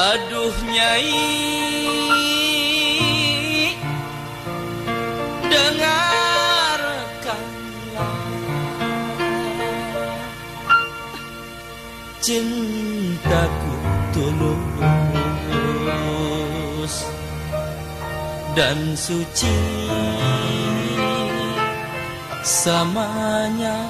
Aduh nyai. Dengarkanlah. Cintaku tulus Dan suci Samanya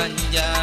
มัญญา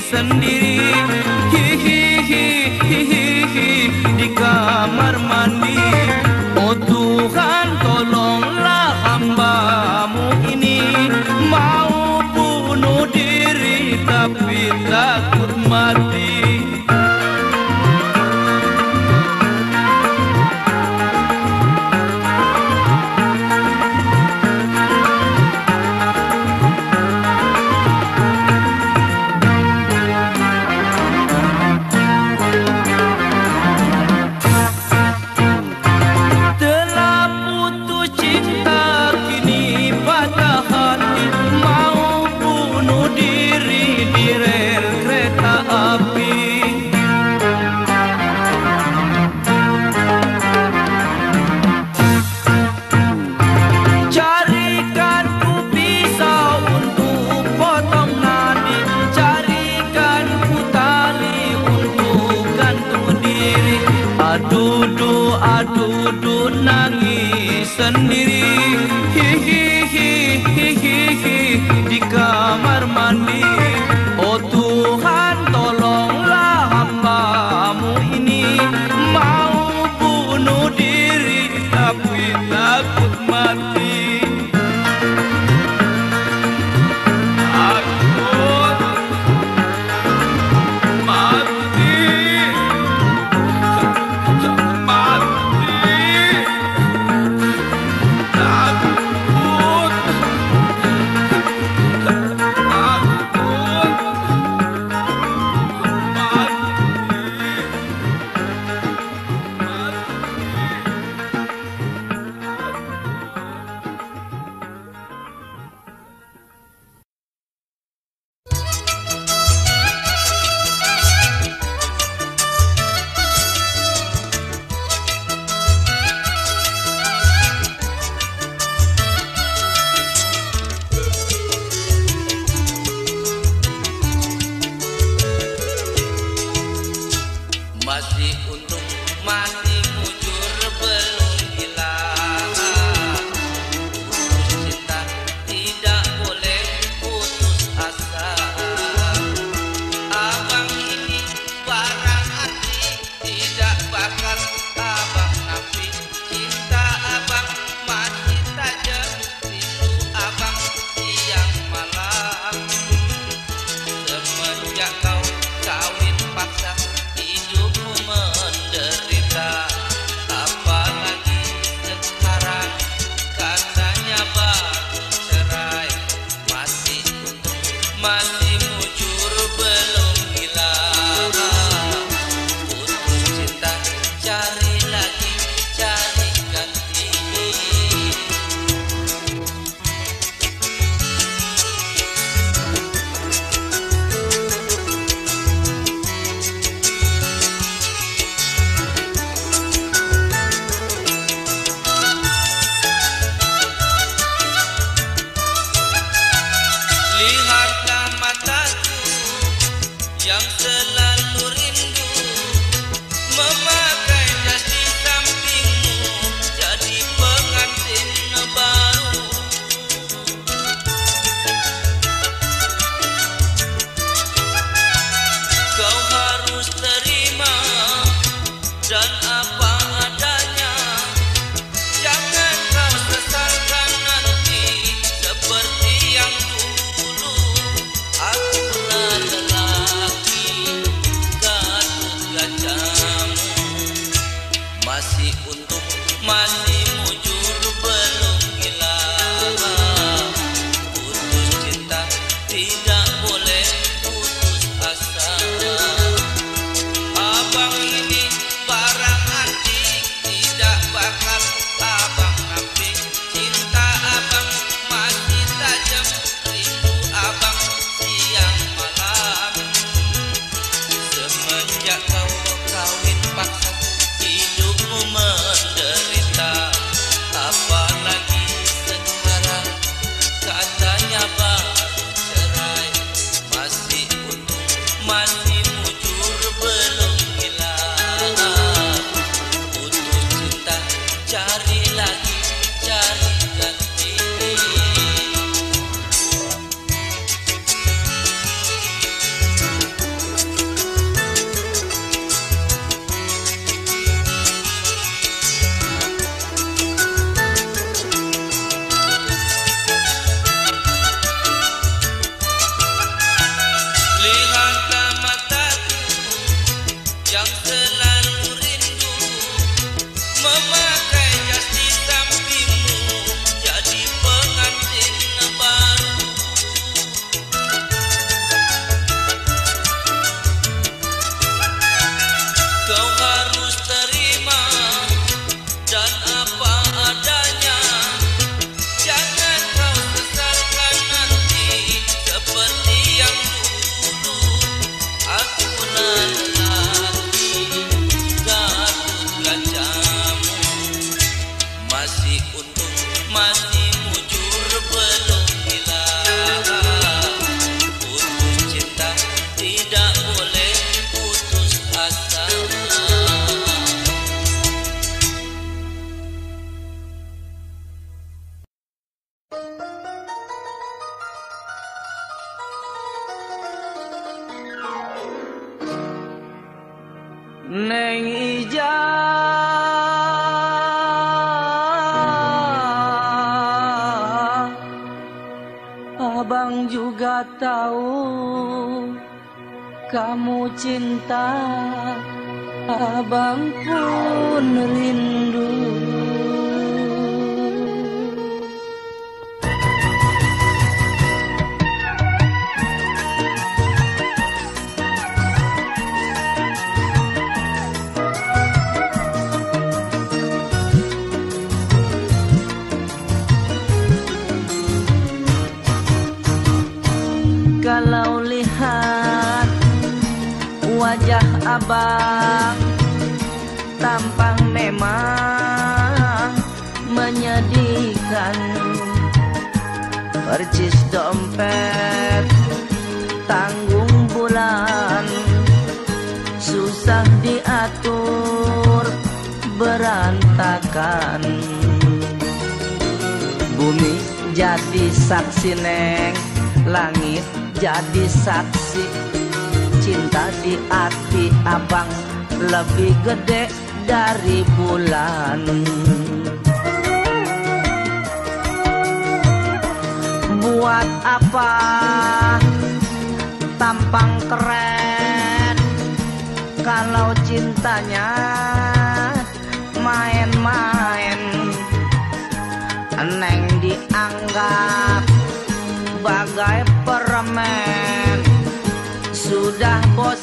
sendiri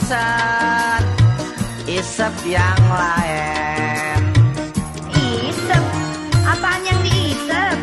isep Isep yang lain Isep? Apaan yang diisep?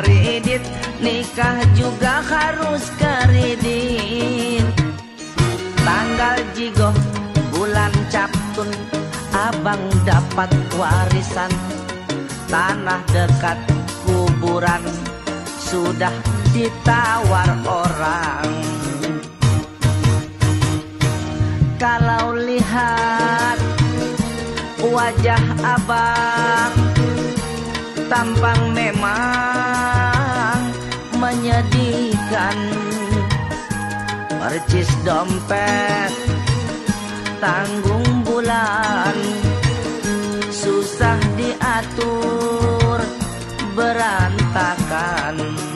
kredit Nikah juga harus kredit. Tanggal jigo bulan captun Abang dapat warisan. Tanah dekat kuburan Sudah ditawar orang. Kalau lihat wajah abang Tampang memang menyedihkan. Percis dompet Tanggung bulan. Susah diatur Berantakan.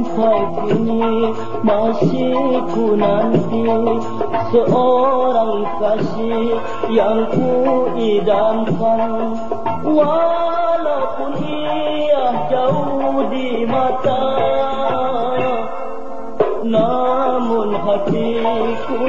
sampai kini masih ku nanti. Seorang kasih yang ku idamkan. Walaupun ia jauh di mata namun hatiku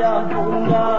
ya bunda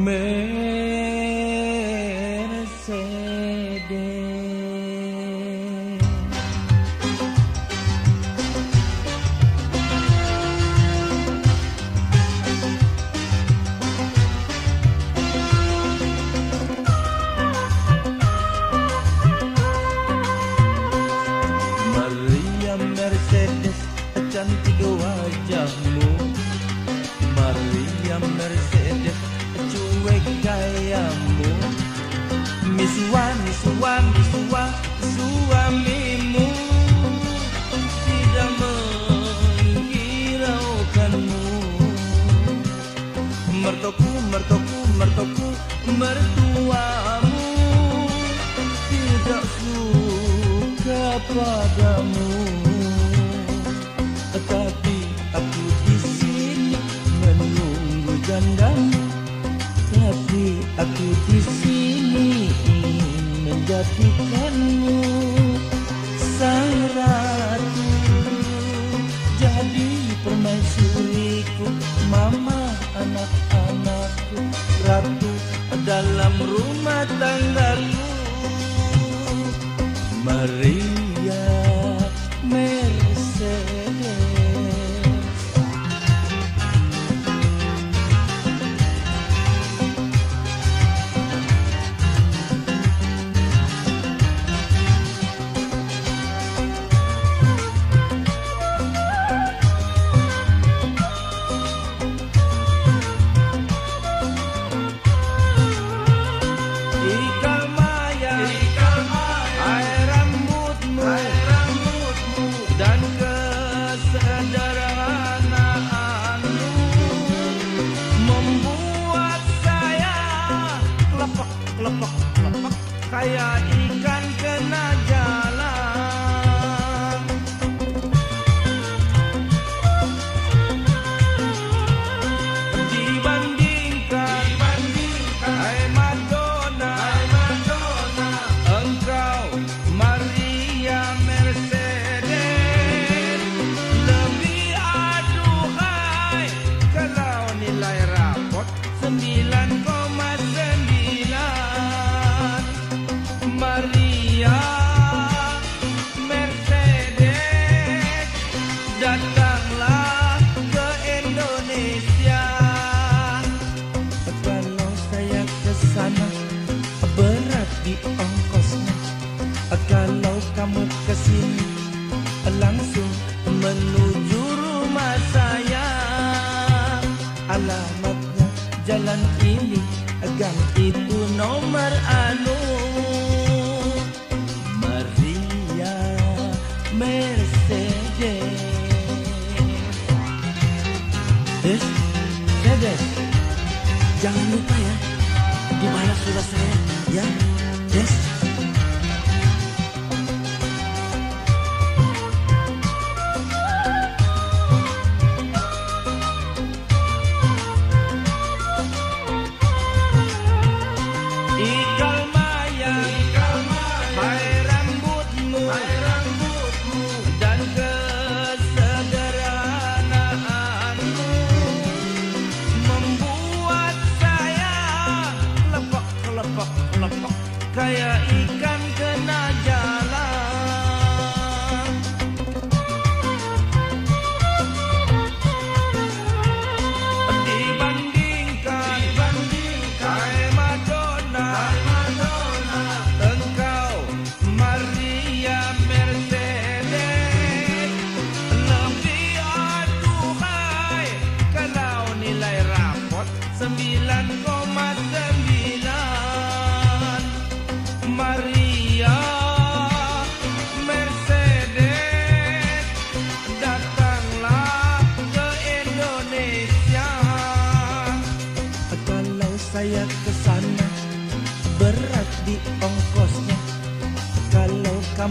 me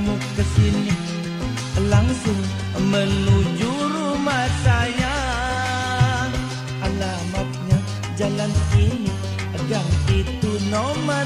kamu ke sini langsung menuju rumah saya. Alamatnya jalan ini gang itu nomor